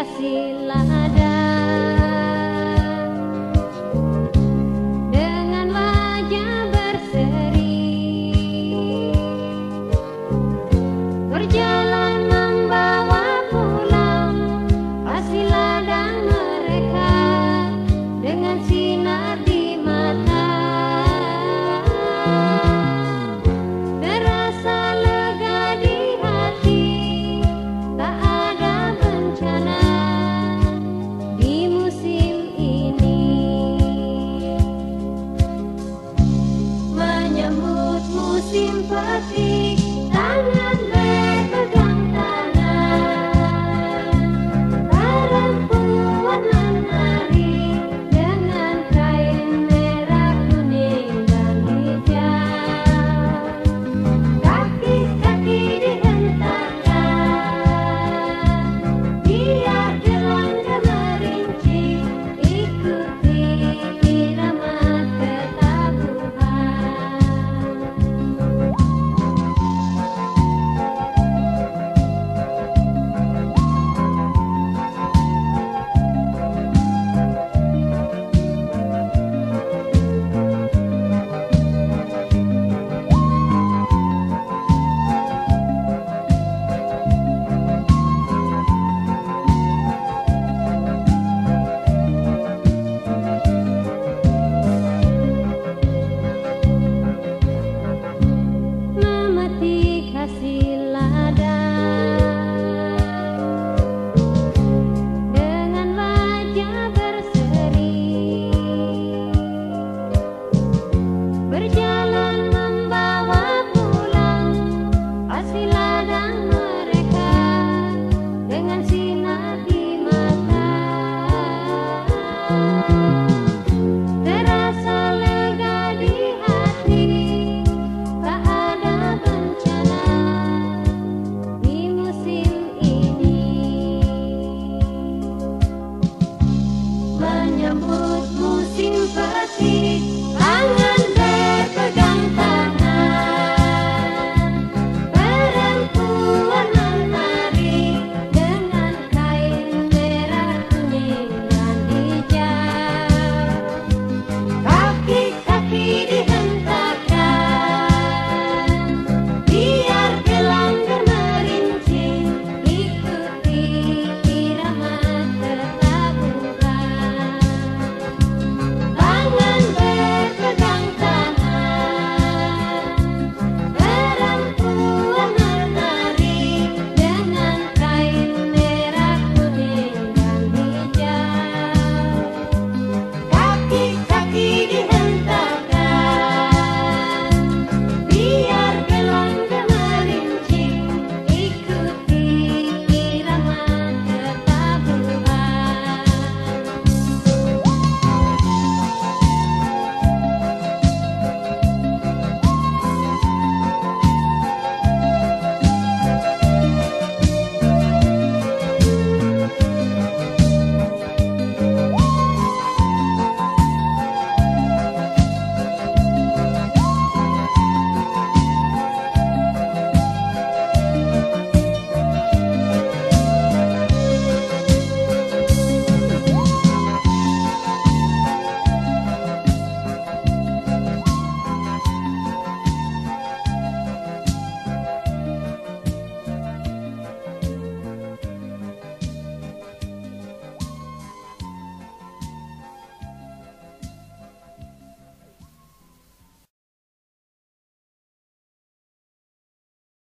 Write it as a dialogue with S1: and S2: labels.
S1: así la menyambut musim patik